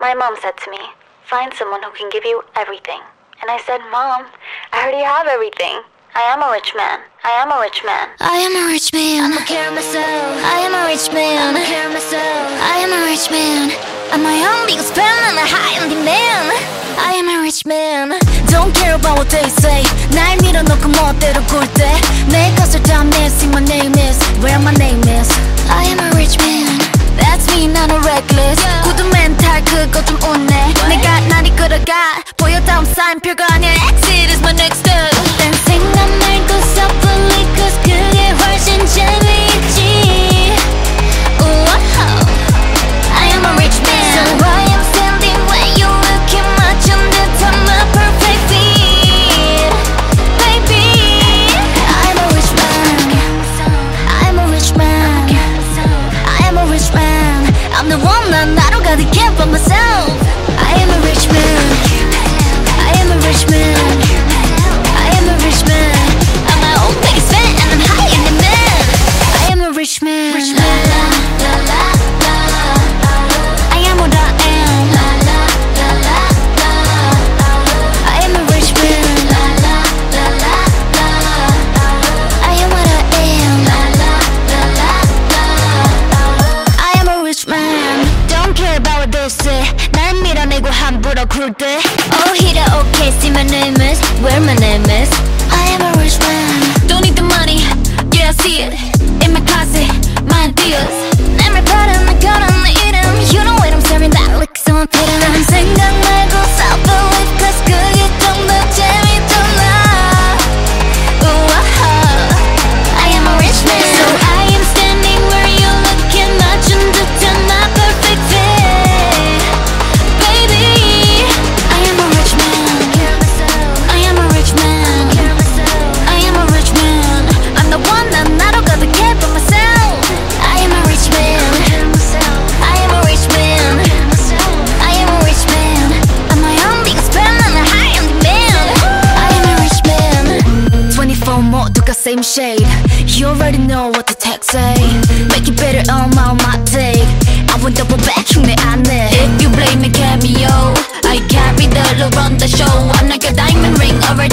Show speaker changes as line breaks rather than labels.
My mom said to me, find someone who can give you everything. And I said, Mom, I already have everything. I am a rich man. I am a rich man.
I am a rich man.
I'ma carry myself.
I am a rich man.
I'ma carry myself.
I am a rich man. I'm my own biggest fan and a high on demand. I am a rich man. Don't care about what they say. 날 밀어놓고 멋대로 굴때 내 것을 다 missing my name is where 함부로 굴 때. Oh, hit it, okay. See my name is where my name is. I am a rich man. Don't need the money. Yeah, I see it in my closet. My ideas. 내 말파는 내 거란 got same shade. You already know what the text say. Make it better on my my day. I want double back 흉내 안내 If you blame me cameo. I carry the love on the show. I'm like a diamond ring already